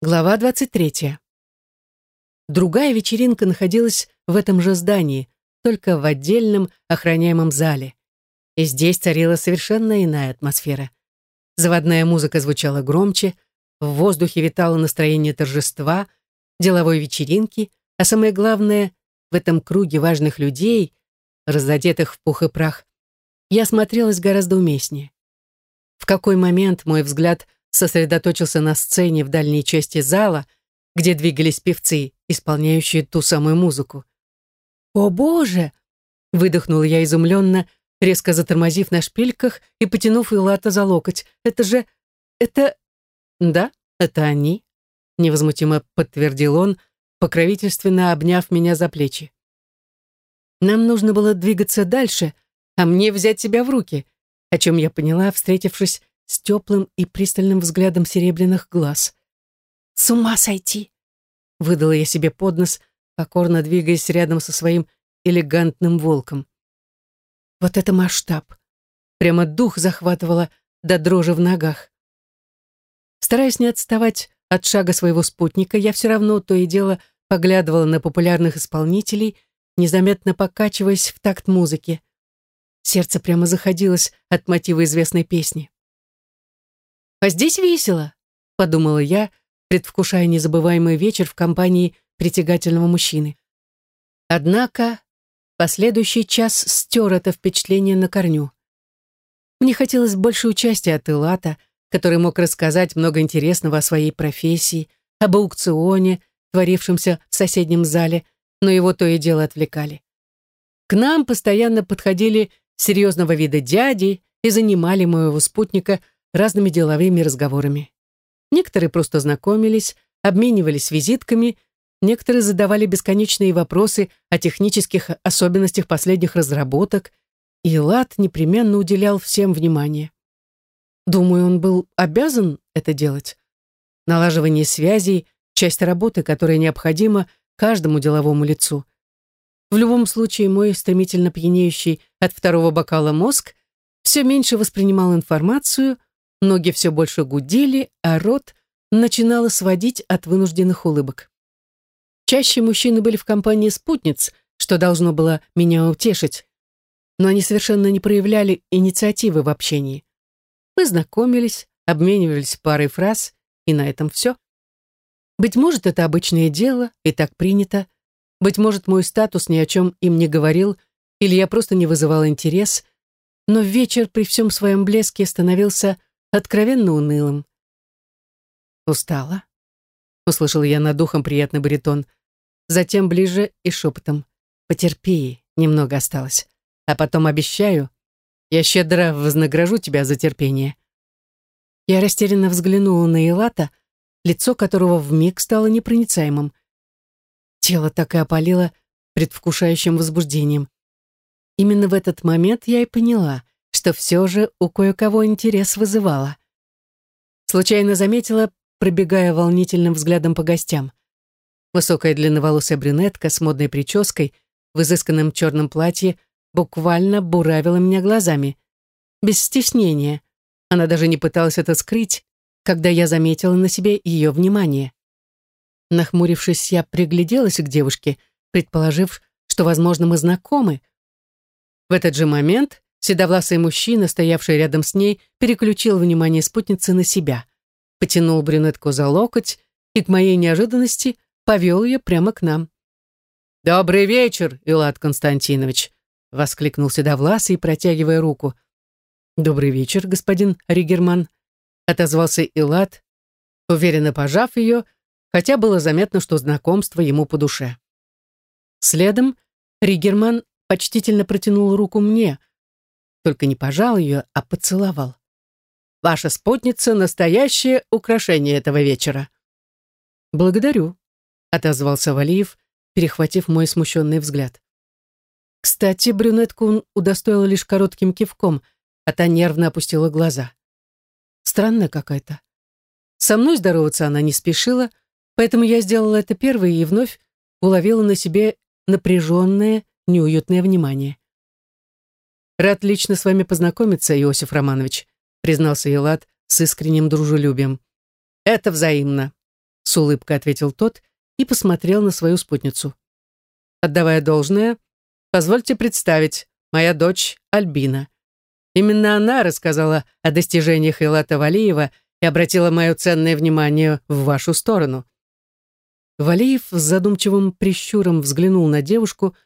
Глава 23. Другая вечеринка находилась в этом же здании, только в отдельном охраняемом зале. И здесь царила совершенно иная атмосфера. Заводная музыка звучала громче, в воздухе витало настроение торжества, деловой вечеринки, а самое главное, в этом круге важных людей, разодетых в пух и прах, я смотрелась гораздо уместнее. В какой момент мой взгляд – сосредоточился на сцене в дальней части зала, где двигались певцы, исполняющие ту самую музыку. «О, Боже!» — выдохнула я изумленно, резко затормозив на шпильках и потянув Илата за локоть. «Это же... это...» «Да, это они», — невозмутимо подтвердил он, покровительственно обняв меня за плечи. «Нам нужно было двигаться дальше, а мне взять себя в руки», о чем я поняла, встретившись с теплым и пристальным взглядом серебряных глаз. «С ума сойти!» — выдала я себе под нос, покорно двигаясь рядом со своим элегантным волком. Вот это масштаб! Прямо дух захватывало до дрожи в ногах. Стараясь не отставать от шага своего спутника, я все равно то и дело поглядывала на популярных исполнителей, незаметно покачиваясь в такт музыки. Сердце прямо заходилось от мотива известной песни. «А здесь весело», — подумала я, предвкушая незабываемый вечер в компании притягательного мужчины. Однако последующий час стер это впечатление на корню. Мне хотелось больше участия от Илата, который мог рассказать много интересного о своей профессии, об аукционе, творившемся в соседнем зале, но его то и дело отвлекали. К нам постоянно подходили серьезного вида дяди и занимали моего спутника разными деловыми разговорами. Некоторые просто знакомились, обменивались визитками, некоторые задавали бесконечные вопросы о технических особенностях последних разработок, и Лад непременно уделял всем внимание. Думаю, он был обязан это делать. Налаживание связей — часть работы, которая необходима каждому деловому лицу. В любом случае, мой стремительно пьянеющий от второго бокала мозг все меньше воспринимал информацию, Ноги все больше гудели, а рот начинало сводить от вынужденных улыбок. Чаще мужчины были в компании спутниц, что должно было меня утешить, но они совершенно не проявляли инициативы в общении. Мы знакомились, обменивались парой фраз, и на этом все. Быть может, это обычное дело, и так принято. Быть может, мой статус ни о чем им не говорил, или я просто не вызывал интерес, но вечер при всем своем блеске становился откровенно унылым. «Устала?» — услышал я над духом приятный баритон. Затем ближе и шепотом. «Потерпи, немного осталось. А потом обещаю, я щедро вознагражу тебя за терпение». Я растерянно взглянула на Илата, лицо которого вмиг стало непроницаемым. Тело так и опалило предвкушающим возбуждением. Именно в этот момент я и поняла, что все же у кое-кого интерес вызывало. Случайно заметила, пробегая волнительным взглядом по гостям. Высокая длинноволосая брюнетка с модной прической в изысканном черном платье буквально буравила меня глазами. Без стеснения. Она даже не пыталась это скрыть, когда я заметила на себе ее внимание. Нахмурившись, я пригляделась к девушке, предположив, что, возможно, мы знакомы. В этот же момент Седовласый мужчина, стоявший рядом с ней, переключил внимание спутницы на себя, потянул брюнетку за локоть и, к моей неожиданности, повел ее прямо к нам. «Добрый вечер, Илат Константинович!» — воскликнул Седовласый, протягивая руку. «Добрый вечер, господин Ригерман», — отозвался Илат, уверенно пожав ее, хотя было заметно, что знакомство ему по душе. Следом Ригерман почтительно протянул руку мне, только не пожал ее, а поцеловал. Ваша спутница — настоящее украшение этого вечера. Благодарю, — отозвался Валиев, перехватив мой смущенный взгляд. Кстати, брюнетку он удостоил лишь коротким кивком, а та нервно опустила глаза. Странная какая-то. Со мной здороваться она не спешила, поэтому я сделала это первой и вновь уловила на себе напряженное, неуютное внимание. «Рад лично с вами познакомиться, Иосиф Романович», признался Елат с искренним дружелюбием. «Это взаимно», с улыбкой ответил тот и посмотрел на свою спутницу. Отдавая должное, позвольте представить, моя дочь Альбина. Именно она рассказала о достижениях Илата Валиева и обратила мое ценное внимание в вашу сторону. Валиев с задумчивым прищуром взглянул на девушку,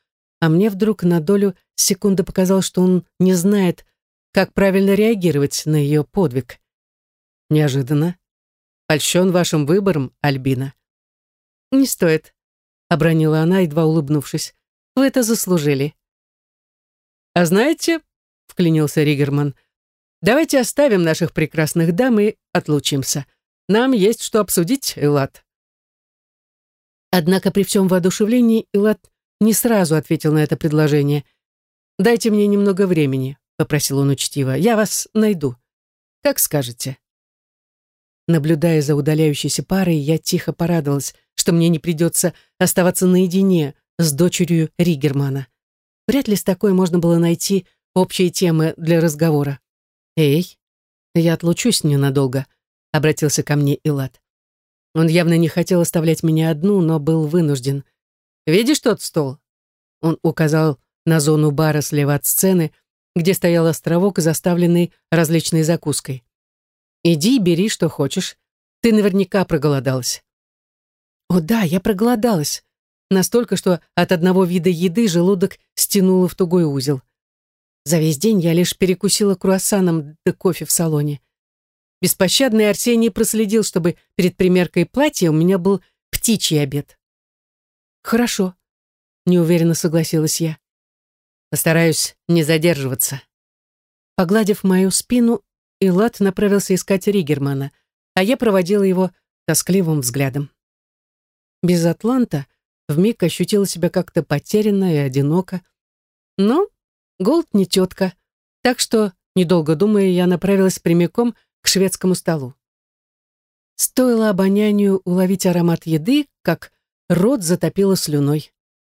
а мне вдруг на долю секунды показалось, что он не знает, как правильно реагировать на ее подвиг. Неожиданно. Польщен вашим выбором, Альбина. Не стоит, обронила она, едва улыбнувшись. Вы это заслужили. А знаете, вклинился Ригерман, давайте оставим наших прекрасных дам и отлучимся. Нам есть что обсудить, Элат. Однако при всем воодушевлении Элат не сразу ответил на это предложение. «Дайте мне немного времени», — попросил он учтиво. «Я вас найду. Как скажете». Наблюдая за удаляющейся парой, я тихо порадовалась, что мне не придется оставаться наедине с дочерью Ригермана. Вряд ли с такой можно было найти общие темы для разговора. «Эй, я отлучусь ненадолго», — обратился ко мне Илат. Он явно не хотел оставлять меня одну, но был вынужден. «Видишь тот стол?» Он указал на зону бара слева от сцены, где стоял островок, заставленный различной закуской. «Иди, бери, что хочешь. Ты наверняка проголодалась». «О да, я проголодалась. Настолько, что от одного вида еды желудок стянуло в тугой узел. За весь день я лишь перекусила круассаном да кофе в салоне. Беспощадный Арсений проследил, чтобы перед примеркой платья у меня был птичий обед. «Хорошо», — неуверенно согласилась я. «Постараюсь не задерживаться». Погладив мою спину, Илат направился искать Ригермана, а я проводила его тоскливым взглядом. Без Атланта вмиг ощутила себя как-то потерянно и одиноко. Но Голд не тетка, так что, недолго думая, я направилась прямиком к шведскому столу. Стоило обонянию уловить аромат еды, как рот затопило слюной.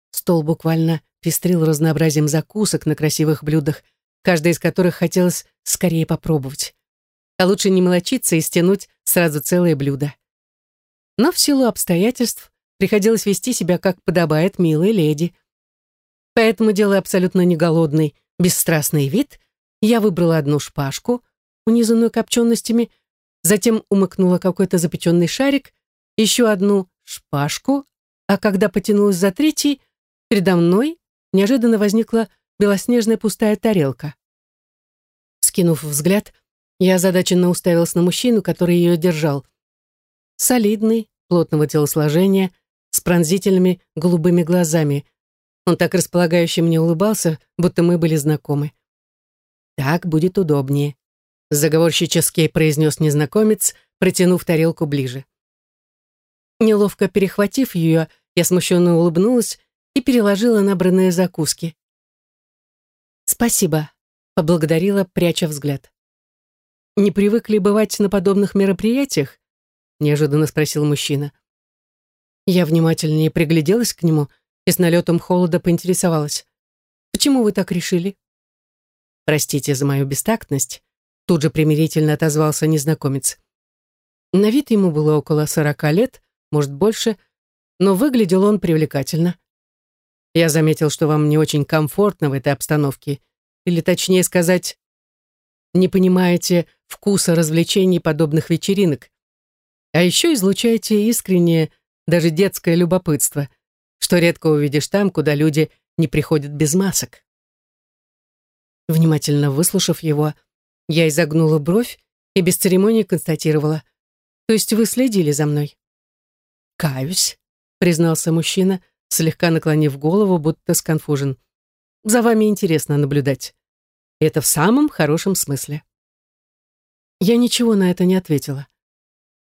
Стол буквально пестрил разнообразием закусок на красивых блюдах, каждая из которых хотелось скорее попробовать. А лучше не мелочиться и стянуть сразу целое блюдо. Но в силу обстоятельств приходилось вести себя, как подобает милой леди. Поэтому, делая абсолютно не голодный, бесстрастный вид, я выбрала одну шпажку, унизанную копченостями, затем умыкнула какой-то запеченный шарик, еще одну шпажку, а когда потянулась за третий, передо мной неожиданно возникла белоснежная пустая тарелка. Скинув взгляд, я озадаченно уставилась на мужчину, который ее держал. Солидный, плотного телосложения, с пронзительными голубыми глазами. Он так располагающе мне улыбался, будто мы были знакомы. Так будет удобнее заговорщически произнес незнакомец, протянув тарелку ближе. Неловко перехватив ее, я смущенно улыбнулась и переложила набранные закуски. «Спасибо», — поблагодарила, пряча взгляд. «Не привыкли бывать на подобных мероприятиях?» — неожиданно спросил мужчина. Я внимательнее пригляделась к нему и с налетом холода поинтересовалась. «Почему вы так решили?» «Простите за мою бестактность», Тут же примирительно отозвался незнакомец. На вид ему было около сорока лет, может, больше, но выглядел он привлекательно. Я заметил, что вам не очень комфортно в этой обстановке, или, точнее сказать, не понимаете вкуса развлечений подобных вечеринок, а еще излучаете искреннее, даже детское любопытство, что редко увидишь там, куда люди не приходят без масок. Внимательно выслушав его, я изогнула бровь и без церемонии констатировала. «То есть вы следили за мной?» «Каюсь», — признался мужчина, слегка наклонив голову, будто сконфужен. «За вами интересно наблюдать. И это в самом хорошем смысле». Я ничего на это не ответила.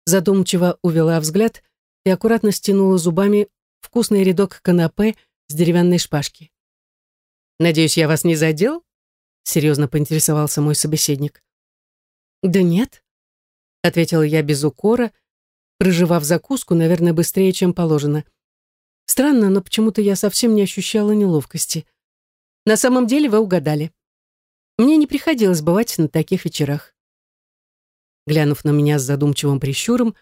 Задумчиво увела взгляд и аккуратно стянула зубами вкусный рядок канапе с деревянной шпажки. «Надеюсь, я вас не задел?» серьезно поинтересовался мой собеседник. «Да нет», — ответила я без укора, проживав закуску, наверное, быстрее, чем положено. Странно, но почему-то я совсем не ощущала неловкости. На самом деле вы угадали. Мне не приходилось бывать на таких вечерах. Глянув на меня с задумчивым прищуром,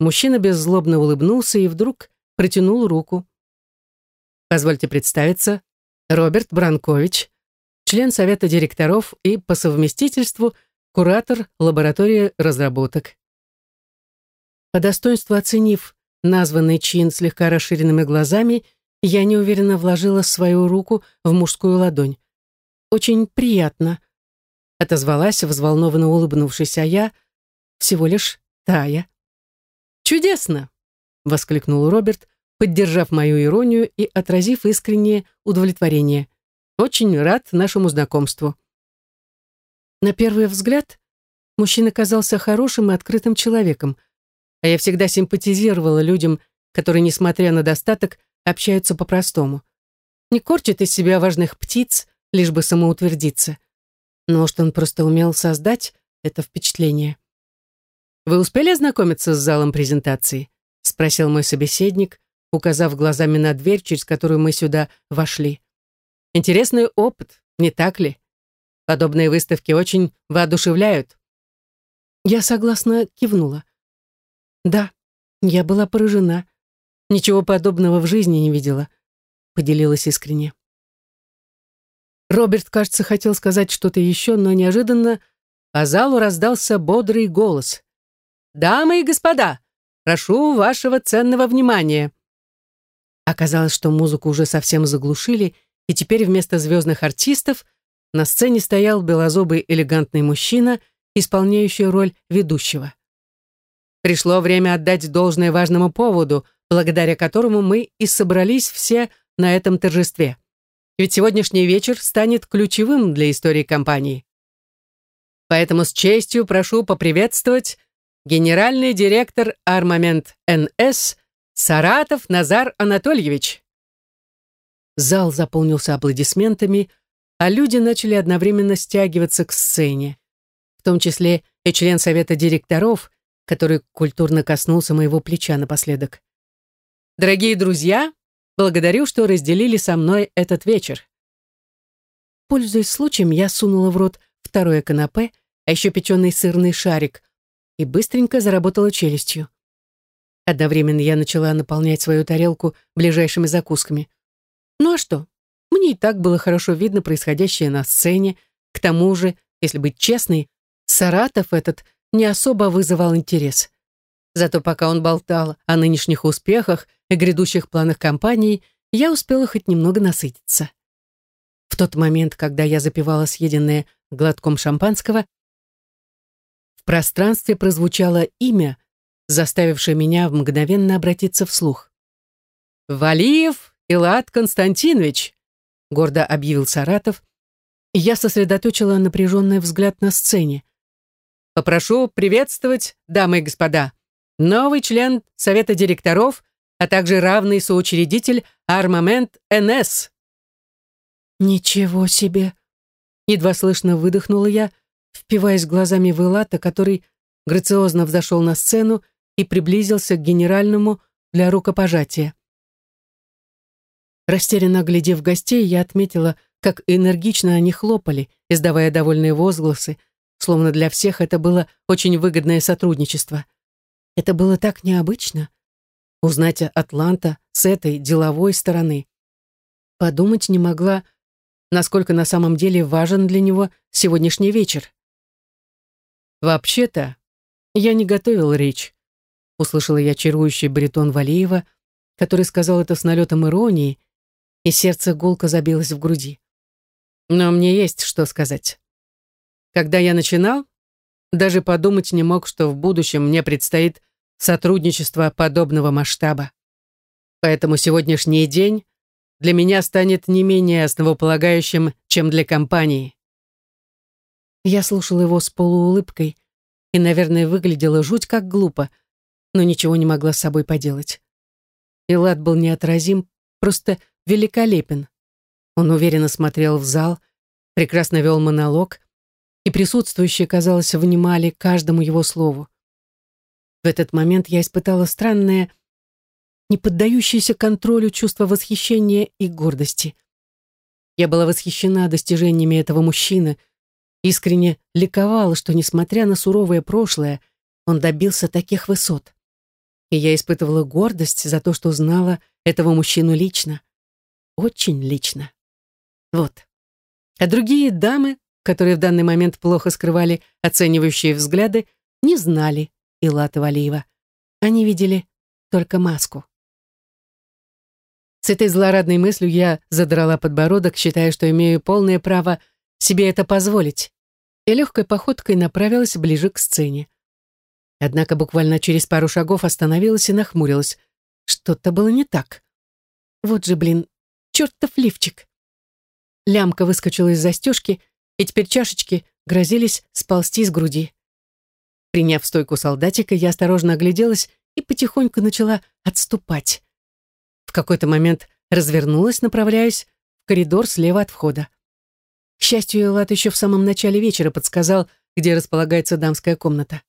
Мужчина беззлобно улыбнулся и вдруг протянул руку. «Позвольте представиться, Роберт Бранкович, член Совета директоров и по совместительству куратор лаборатории разработок». По достоинству оценив названный чин слегка расширенными глазами, я неуверенно вложила свою руку в мужскую ладонь. «Очень приятно», — отозвалась, взволнованно улыбнувшись, а я всего лишь Тая. «Чудесно!» — воскликнул Роберт, поддержав мою иронию и отразив искреннее удовлетворение. «Очень рад нашему знакомству». На первый взгляд мужчина казался хорошим и открытым человеком, а я всегда симпатизировала людям, которые, несмотря на достаток, общаются по-простому. Не корчат из себя важных птиц, лишь бы самоутвердиться. Но что он просто умел создать это впечатление. «Вы успели ознакомиться с залом презентации?» — спросил мой собеседник, указав глазами на дверь, через которую мы сюда вошли. «Интересный опыт, не так ли? Подобные выставки очень воодушевляют». Я согласно кивнула. «Да, я была поражена. Ничего подобного в жизни не видела», — поделилась искренне. Роберт, кажется, хотел сказать что-то еще, но неожиданно по залу раздался бодрый голос. «Дамы и господа, прошу вашего ценного внимания». Оказалось, что музыку уже совсем заглушили, и теперь вместо звездных артистов на сцене стоял белозобый элегантный мужчина, исполняющий роль ведущего. Пришло время отдать должное важному поводу, благодаря которому мы и собрались все на этом торжестве. Ведь сегодняшний вечер станет ключевым для истории компании. Поэтому с честью прошу поприветствовать генеральный директор «Армамент НС» Саратов Назар Анатольевич. Зал заполнился аплодисментами, а люди начали одновременно стягиваться к сцене, в том числе и член совета директоров, который культурно коснулся моего плеча напоследок. «Дорогие друзья, благодарю, что разделили со мной этот вечер». Пользуясь случаем, я сунула в рот второе канапе, а еще печеный сырный шарик, и быстренько заработала челюстью. Одновременно я начала наполнять свою тарелку ближайшими закусками. Ну а что? Мне и так было хорошо видно происходящее на сцене. К тому же, если быть честной, Саратов этот не особо вызывал интерес. Зато пока он болтал о нынешних успехах и грядущих планах компании, я успела хоть немного насытиться. В тот момент, когда я запивала съеденное глотком шампанского, в пространстве прозвучало имя, заставившее меня мгновенно обратиться вслух. «Валиев Илат Константинович», — гордо объявил Саратов, я сосредоточила напряженный взгляд на сцене. «Попрошу приветствовать, дамы и господа, новый член Совета директоров, а также равный соучредитель Армамент НС». «Ничего себе!» Едва слышно выдохнула я, впиваясь глазами в Элата, который грациозно взошел на сцену и приблизился к генеральному для рукопожатия. Растерянно глядев гостей, я отметила, как энергично они хлопали, издавая довольные возгласы, словно для всех это было очень выгодное сотрудничество. Это было так необычно — узнать Атланта с этой деловой стороны. Подумать не могла, насколько на самом деле важен для него сегодняшний вечер. «Вообще-то, я не готовил речь», — услышала я чарующий баритон Валеева, который сказал это с налетом иронии, и сердце гулко забилось в груди. Но мне есть что сказать. Когда я начинал, даже подумать не мог, что в будущем мне предстоит сотрудничество подобного масштаба. Поэтому сегодняшний день для меня станет не менее основополагающим, чем для компании. Я слушала его с полуулыбкой и, наверное, выглядела жуть как глупо, но ничего не могла с собой поделать. Илад был неотразим, просто великолепен. Он уверенно смотрел в зал, прекрасно вел монолог, и присутствующие, казалось, внимали каждому его слову. В этот момент я испытала странное, не поддающееся контролю чувство восхищения и гордости. Я была восхищена достижениями этого мужчины — искренне ликовал, что, несмотря на суровое прошлое, он добился таких высот. И я испытывала гордость за то, что знала этого мужчину лично. Очень лично. Вот. А другие дамы, которые в данный момент плохо скрывали оценивающие взгляды, не знали Илата Валиева. Они видели только маску. С этой злорадной мыслью я задрала подбородок, считая, что имею полное право себе это позволить, и легкой походкой направилась ближе к сцене. Однако буквально через пару шагов остановилась и нахмурилась. Что-то было не так. Вот же, блин, чертов лифчик. Лямка выскочила из застежки, и теперь чашечки грозились сползти с груди. Приняв стойку солдатика, я осторожно огляделась и потихоньку начала отступать. В какой-то момент развернулась, направляясь в коридор слева от входа. К счастью, Элат еще в самом начале вечера подсказал, где располагается дамская комната.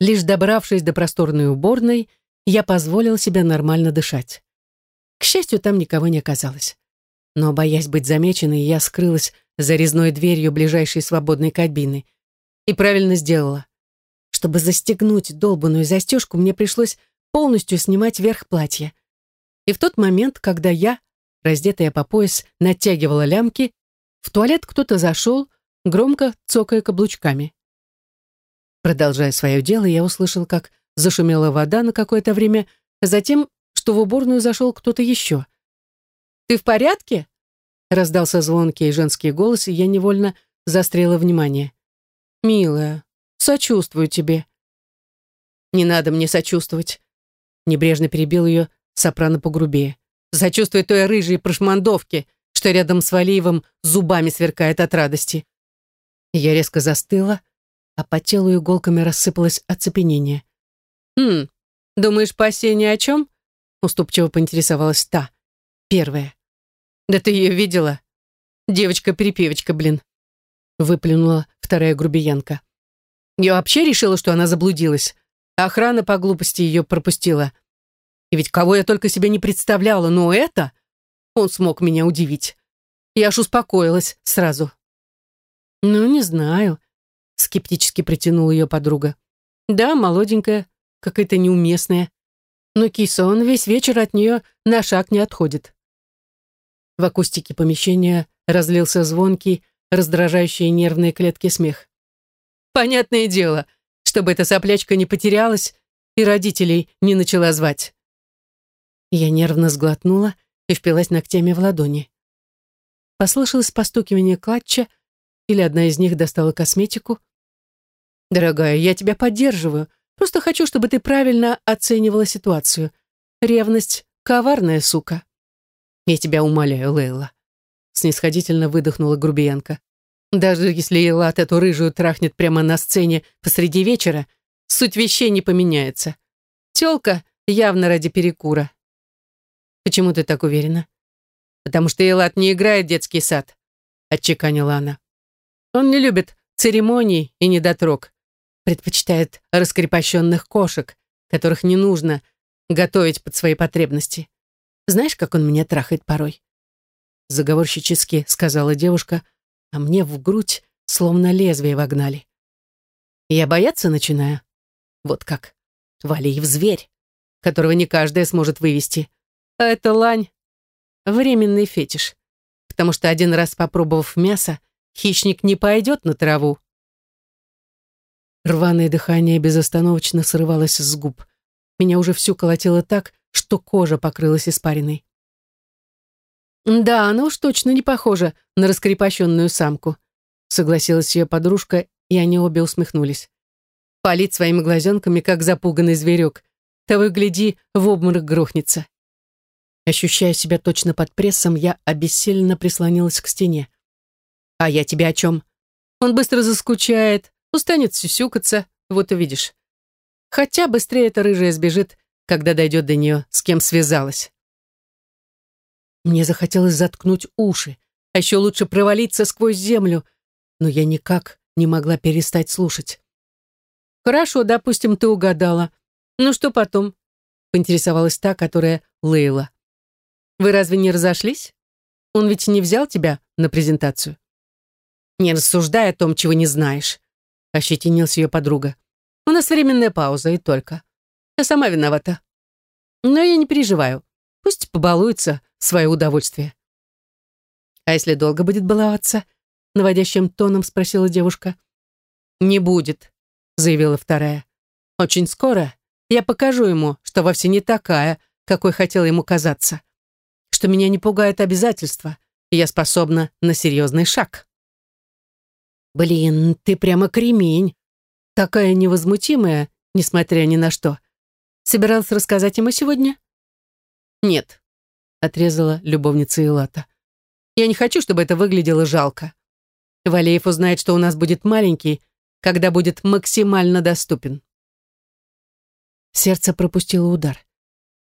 Лишь добравшись до просторной уборной, я позволил себе нормально дышать. К счастью, там никого не оказалось. Но, боясь быть замеченной, я скрылась за резной дверью ближайшей свободной кабины. И правильно сделала. Чтобы застегнуть долбанную застежку, мне пришлось полностью снимать верх платья. И в тот момент, когда я, раздетая по пояс, натягивала лямки, в туалет кто-то зашел, громко цокая каблучками. Продолжая свое дело, я услышал, как зашумела вода на какое-то время, а затем, что в уборную зашел кто-то еще. «Ты в порядке?» Раздался звонкий женский голос, и я невольно застряла внимание. «Милая, сочувствую тебе». «Не надо мне сочувствовать», — небрежно перебил ее сопрано погрубее. «Сочувствуй той рыжей прошмандовке, что рядом с Валиевым зубами сверкает от радости». Я резко застыла, а по телу иголками рассыпалось оцепенение. «Хм, думаешь, Пассия ни о чем?» уступчиво поинтересовалась та. Первая. «Да ты ее видела? Девочка-перепевочка, блин!» выплюнула вторая грубиянка. Я вообще решила, что она заблудилась. охрана по глупости ее пропустила. И ведь кого я только себе не представляла, но это... Он смог меня удивить. Я аж успокоилась сразу. «Ну, не знаю», скептически протянула ее подруга. Да, молоденькая, какая-то неуместная. Но киса, он весь вечер от нее на шаг не отходит. В акустике помещения разлился звонкий, раздражающий нервные клетки смех. Понятное дело, чтобы эта соплячка не потерялась и родителей не начала звать. Я нервно сглотнула и впилась ногтями в ладони. Послышалось постукивание клатча, или одна из них достала косметику, «Дорогая, я тебя поддерживаю. Просто хочу, чтобы ты правильно оценивала ситуацию. Ревность — коварная сука». «Я тебя умоляю, Лейла», — снисходительно выдохнула грубиянка. «Даже если Элат эту рыжую трахнет прямо на сцене посреди вечера, суть вещей не поменяется. Тёлка явно ради перекура». «Почему ты так уверена?» «Потому что Элат не играет детский сад», — отчеканила она. «Он не любит церемоний и недотрог предпочитает раскрепощенных кошек, которых не нужно готовить под свои потребности. Знаешь, как он меня трахает порой?» Заговорщически сказала девушка, а мне в грудь словно лезвие вогнали. Я бояться начинаю. Вот как. Валиев зверь, которого не каждая сможет вывести. А это лань — временный фетиш. Потому что один раз попробовав мясо, хищник не пойдет на траву. Рваное дыхание безостановочно срывалось с губ. Меня уже всю колотило так, что кожа покрылась испариной. «Да, она уж точно не похожа на раскрепощенную самку», согласилась ее подружка, и они обе усмехнулись. Палит своими глазенками, как запуганный зверек. Того и гляди, в обморок грохнется. Ощущая себя точно под прессом, я обессиленно прислонилась к стене. «А я тебе о чем?» Он быстро заскучает, Устанет сюсюкаться, вот увидишь. Хотя быстрее эта рыжая сбежит, когда дойдет до нее, с кем связалась. Мне захотелось заткнуть уши, а еще лучше провалиться сквозь землю, но я никак не могла перестать слушать. «Хорошо, допустим, ты угадала. Ну что потом?» — поинтересовалась та, которая Лейла. «Вы разве не разошлись? Он ведь не взял тебя на презентацию?» «Не рассуждай о том, чего не знаешь», ощетинилась ее подруга. «У нас временная пауза и только. Я сама виновата. Но я не переживаю. Пусть побалуется в свое удовольствие. А если долго будет баловаться? Наводящим тоном спросила девушка. Не будет, заявила вторая. Очень скоро я покажу ему, что вовсе не такая, какой хотела ему казаться. Что меня не пугает обязательства, и я способна на серьезный шаг. Блин, ты прямо кремень. Такая невозмутимая, несмотря ни на что. Собиралась рассказать ему сегодня? Нет, отрезала любовница Илата. Я не хочу, чтобы это выглядело жалко. Валеев узнает, что у нас будет маленький, когда будет максимально доступен. Сердце пропустило удар.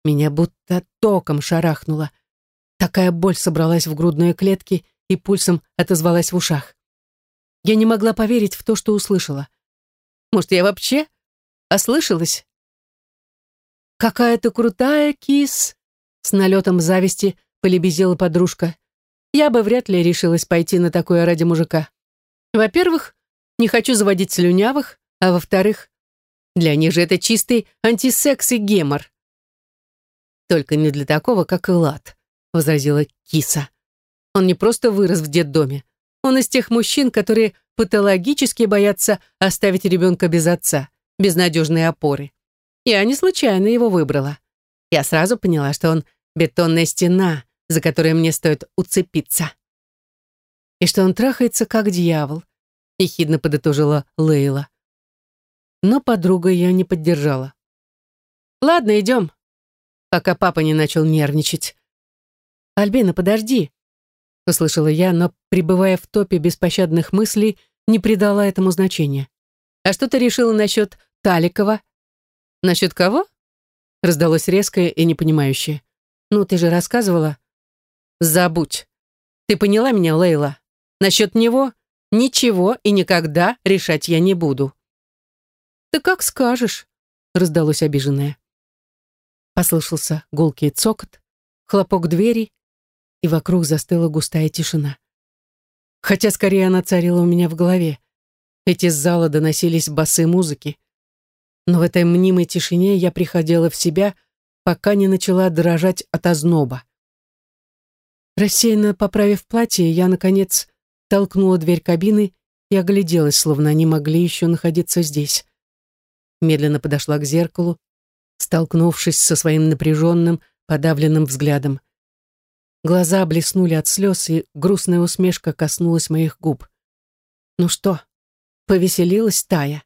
Меня будто током шарахнуло. Такая боль собралась в грудные клетки и пульсом отозвалась в ушах. Я не могла поверить в то, что услышала. Может, я вообще ослышалась? «Какая ты крутая, кис!» С налетом зависти полебезила подружка. Я бы вряд ли решилась пойти на такое ради мужика. Во-первых, не хочу заводить слюнявых, а во-вторых, для них же это чистый антисекс и гемор. Только не для такого, как Элат, возразила киса. Он не просто вырос в детдоме. Он из тех мужчин, которые патологически боятся оставить ребенка без отца, без надежной опоры. Я не случайно его выбрала. Я сразу поняла, что он бетонная стена, за которой мне стоит уцепиться. И что он трахается, как дьявол, ехидно подытожила Лейла. Но подруга ее не поддержала. «Ладно, идем», пока папа не начал нервничать. «Альбина, подожди», — услышала я, но, пребывая в топе беспощадных мыслей, не придала этому значения. «А что ты решила насчет Таликова?» «Насчет кого?» — раздалось резкое и непонимающее. «Ну, ты же рассказывала». «Забудь. Ты поняла меня, Лейла? Насчет него ничего и никогда решать я не буду». «Ты как скажешь», — раздалось обиженное. Послышался гулкий цокот, хлопок двери, и вокруг застыла густая тишина. Хотя скорее она царила у меня в голове. Эти из зала доносились басы музыки. Но в этой мнимой тишине я приходила в себя, пока не начала дрожать от озноба. Рассеянно поправив платье, я, наконец, толкнула дверь кабины и огляделась, словно они могли еще находиться здесь медленно подошла к зеркалу, столкнувшись со своим напряженным, подавленным взглядом. Глаза блеснули от слез, и грустная усмешка коснулась моих губ. «Ну что, повеселилась Тая?»